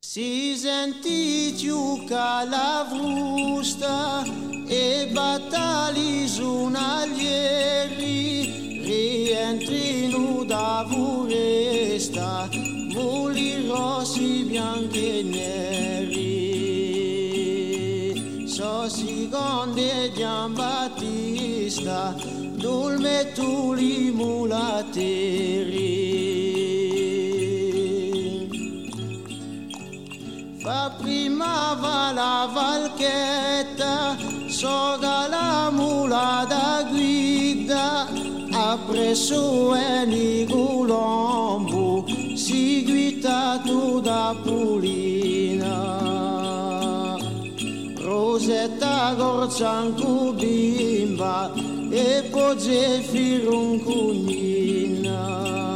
Si senti ciucca la frusta e battali giornalieri, rientri nuda voresta, muli rossi bianchi e neri. So seconde Giambattista, dulme tu li mulateri. Fa prima va la valchetta, soga la mula da guida, appresso è Nicolombo, seguita tu da Pulina. Rosetta gorzanco bimba e pogge firun cugnina.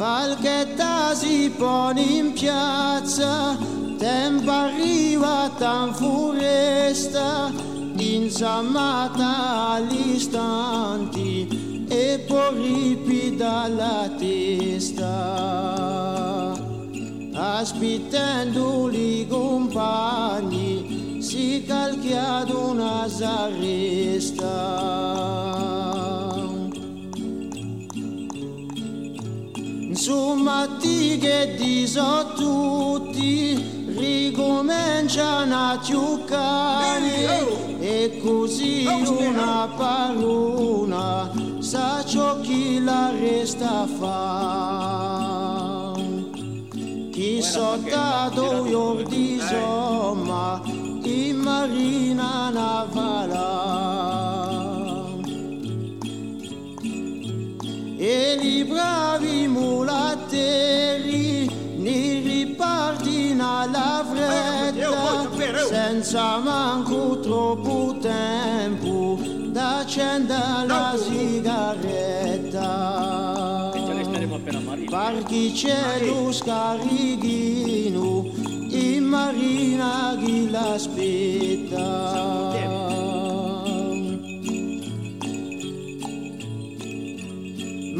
Falchetta si pone in piazza, tempo arriva tan foresta, insammata agli istanti e poi ripida la testa. Aspettando i compagni, si calchia ad una zaresta. Insomma, ti che diso tutti ricominciano a giocare e così una parola sa ciò chi la resta fa. Chi soldato io di somma in marina navala. e li bravi fretta senza manco troppo tempo da accendere la sigaretta. Parchi c'è lo scarichino in marina chi l'aspetta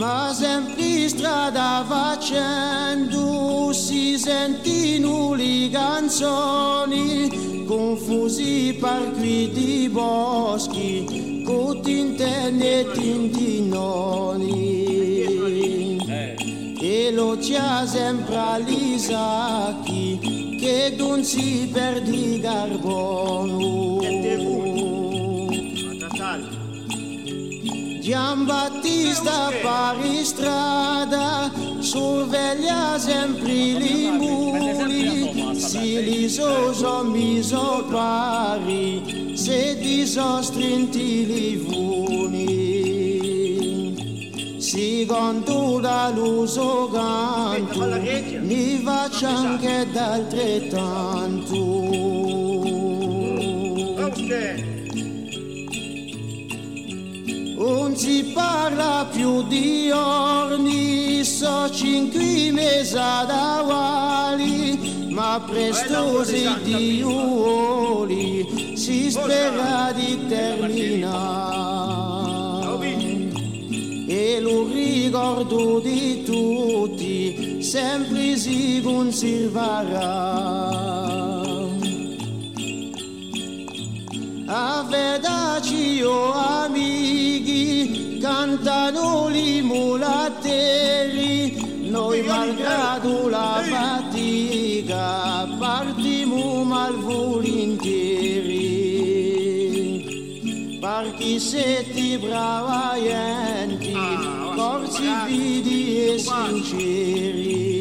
ma sempre strada facendo si sentono le canzoni confusi per qui di boschi con tinte e tintinoni. E lo c'ha sempre agli sacchi che non si perdi carbono Giambattista pari strada, sorveglia sempre muri, si li so miso pari, se di sostrinti li vuni. Si conto da l'uso canto, mi faccio anche d'altrettanto. Non si parla più di orni, so cinque mesi da vali, ma presto si di uoli, si spera di terminare. E lo ricordo di tutti, sempre si conserverà. Avedaci o amici, cantano li mulatteri, noi malgrado la fatica Setti bravaienti, corsi vidi e sinceri.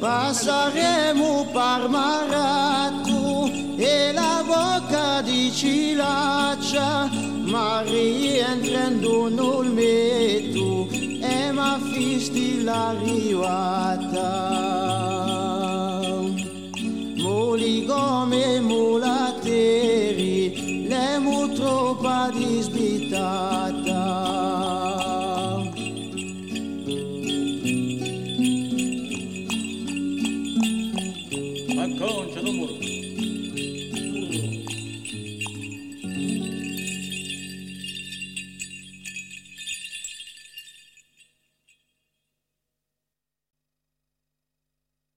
Passeremo per e la bocca di Cilaccia, ma rientrando nel metto e ma fisti l'arrivata. Moli come mulateri, l'emo troppa disbitata. Ma concia, non muro.